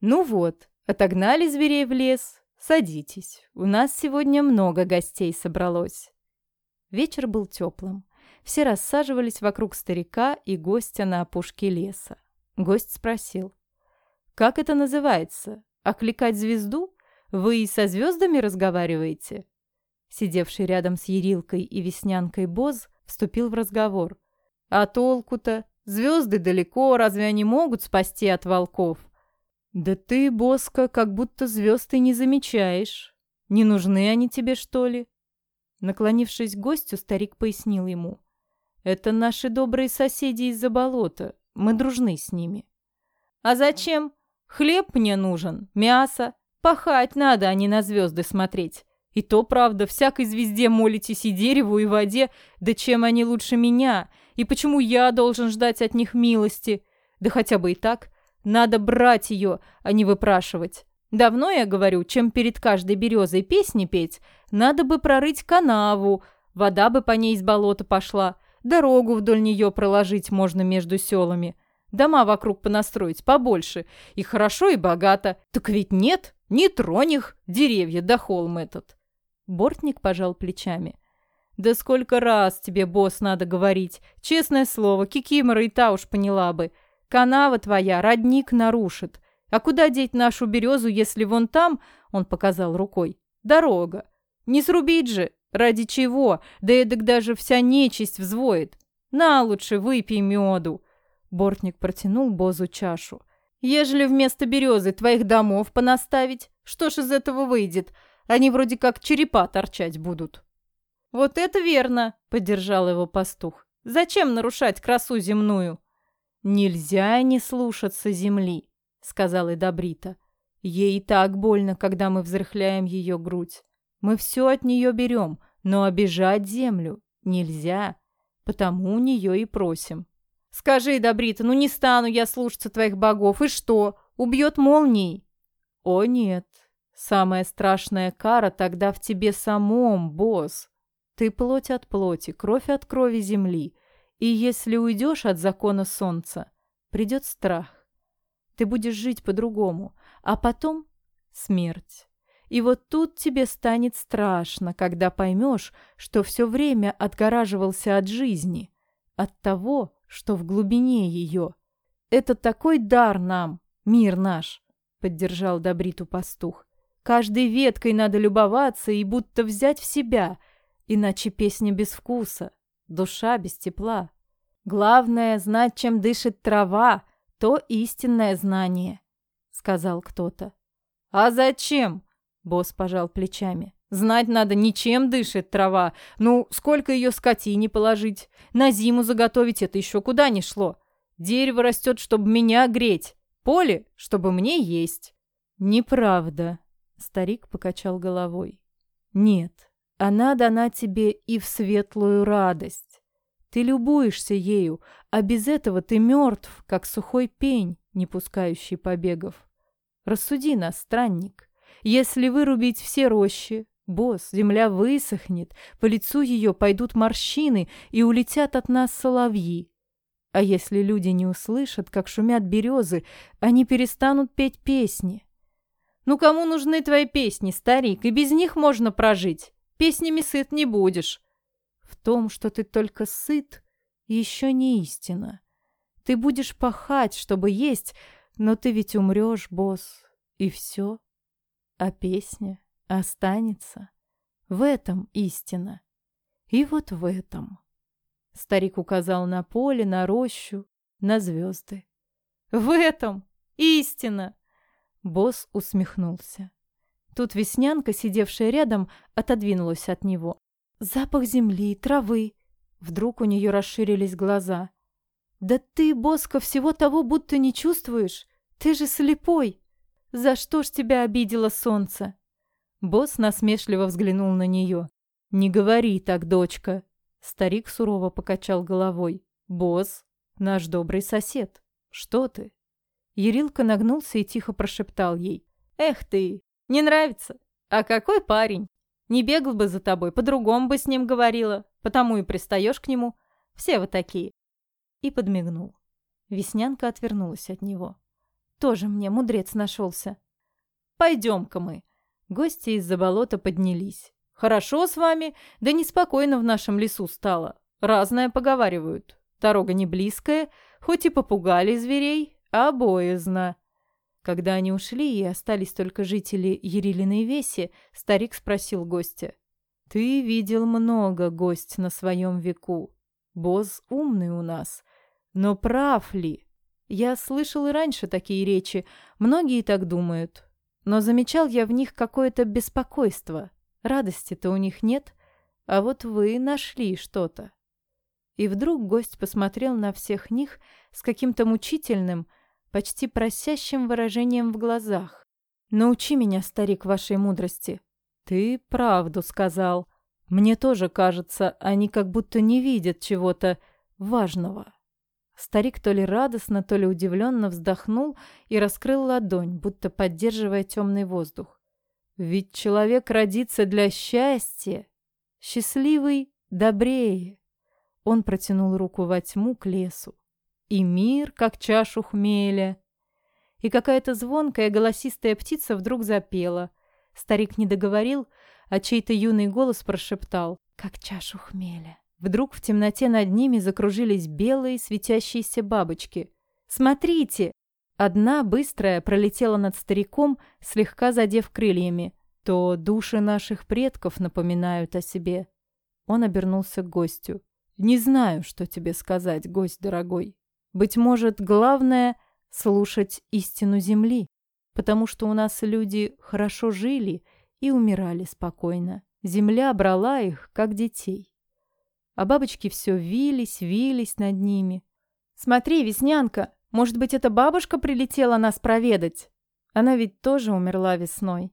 «Ну вот, отогнали зверей в лес. Садитесь, у нас сегодня много гостей собралось». Вечер был теплым. Все рассаживались вокруг старика и гостя на опушке леса. Гость спросил. «Как это называется? Окликать звезду? Вы и со звездами разговариваете?» Сидевший рядом с Ерилкой и Веснянкой Боз вступил в разговор. «А толку-то? Звезды далеко, разве они могут спасти от волков?» «Да ты, Боска, как будто звезды не замечаешь. Не нужны они тебе, что ли?» Наклонившись к гостю, старик пояснил ему. «Это наши добрые соседи из-за болота. Мы дружны с ними». «А зачем? Хлеб мне нужен, мясо. Пахать надо, а не на звезды смотреть. И то, правда, всякой звезде молитесь и дереву, и воде. Да чем они лучше меня? И почему я должен ждать от них милости? Да хотя бы и так». Надо брать ее, а не выпрашивать. Давно я говорю, чем перед каждой березой песни петь, надо бы прорыть канаву, вода бы по ней из болота пошла, дорогу вдоль нее проложить можно между селами, дома вокруг понастроить побольше, и хорошо, и богато. Так ведь нет, не тронь их, деревья да холм этот. Бортник пожал плечами. «Да сколько раз тебе, босс, надо говорить! Честное слово, Кикимора и та уж поняла бы. Канава твоя родник нарушит. А куда деть нашу березу, если вон там, он показал рукой, дорога? Не срубить же, ради чего, да эдак даже вся нечисть взвоет. На лучше выпей меду. Бортник протянул Бозу чашу. Ежели вместо березы твоих домов понаставить, что ж из этого выйдет? Они вроде как черепа торчать будут. Вот это верно, поддержал его пастух. Зачем нарушать красу земную? «Нельзя не слушаться земли», — сказала Эдабрита. «Ей так больно, когда мы взрыхляем ее грудь. Мы все от нее берем, но обижать землю нельзя, потому у нее и просим». «Скажи, Эдабрита, ну не стану я слушаться твоих богов, и что? Убьет молнией?» «О нет, самая страшная кара тогда в тебе самом, босс. Ты плоть от плоти, кровь от крови земли» И если уйдешь от закона солнца, придет страх. Ты будешь жить по-другому, а потом смерть. И вот тут тебе станет страшно, когда поймешь, что все время отгораживался от жизни, от того, что в глубине ее. Это такой дар нам, мир наш, поддержал Добриту пастух. Каждой веткой надо любоваться и будто взять в себя, иначе песня без вкуса душа без тепла. Главное знать, чем дышит трава, то истинное знание, сказал кто-то. А зачем? Босс пожал плечами. Знать надо, не чем дышит трава. Ну, сколько ее скотине положить? На зиму заготовить это еще куда не шло. Дерево растет, чтобы меня греть. Поле, чтобы мне есть. Неправда. Старик покачал головой. Нет, она дана тебе и в светлую радость. Ты любуешься ею, а без этого ты мертв, как сухой пень, не пускающий побегов. Рассуди нас, странник. Если вырубить все рощи, босс, земля высохнет, по лицу ее пойдут морщины и улетят от нас соловьи. А если люди не услышат, как шумят березы, они перестанут петь песни. Ну кому нужны твои песни, старик? И без них можно прожить. Песнями сыт не будешь. В том, что ты только сыт, еще не истина. Ты будешь пахать, чтобы есть, но ты ведь умрешь, босс, и все. А песня останется. В этом истина. И вот в этом. Старик указал на поле, на рощу, на звезды. В этом истина! Босс усмехнулся. Тут Веснянка, сидевшая рядом, отодвинулась от него. Запах земли, травы. Вдруг у нее расширились глаза. «Да ты, Боско, всего того будто не чувствуешь. Ты же слепой. За что ж тебя обидело солнце?» Босс насмешливо взглянул на нее. «Не говори так, дочка!» Старик сурово покачал головой. «Босс, наш добрый сосед. Что ты?» Ерилка нагнулся и тихо прошептал ей. «Эх ты, не нравится? А какой парень? Не бегал бы за тобой, по-другому бы с ним говорила, потому и пристаешь к нему. Все вы такие». И подмигнул. Веснянка отвернулась от него. «Тоже мне мудрец нашелся». «Пойдем-ка мы». Гости из-за болота поднялись. «Хорошо с вами, да неспокойно в нашем лесу стало. Разное поговаривают. Дорога не близкая, хоть и попугали зверей, а боязно. Когда они ушли и остались только жители Ерилиной Веси, старик спросил гостя. «Ты видел много, гость, на своем веку. Боз умный у нас. Но прав ли?» Я слышал и раньше такие речи, многие так думают. Но замечал я в них какое-то беспокойство. Радости-то у них нет, а вот вы нашли что-то. И вдруг гость посмотрел на всех них с каким-то мучительным, почти просящим выражением в глазах. «Научи меня, старик, вашей мудрости». «Ты правду сказал. Мне тоже кажется, они как будто не видят чего-то важного». Старик то ли радостно, то ли удивленно вздохнул и раскрыл ладонь, будто поддерживая темный воздух. «Ведь человек родится для счастья. Счастливый добрее». Он протянул руку во тьму к лесу и мир, как чашу хмеля. И какая-то звонкая голосистая птица вдруг запела. Старик не договорил, а чей-то юный голос прошептал «Как чашу хмеля». Вдруг в темноте над ними закружились белые светящиеся бабочки. «Смотрите!» Одна, быстрая, пролетела над стариком, слегка задев крыльями. «То души наших предков напоминают о себе». Он обернулся к гостю. «Не знаю, что тебе сказать, гость дорогой». Быть может, главное — слушать истину Земли, потому что у нас люди хорошо жили и умирали спокойно. Земля брала их, как детей. А бабочки все вились, вились над ними. «Смотри, Веснянка, может быть, эта бабушка прилетела нас проведать?» Она ведь тоже умерла весной.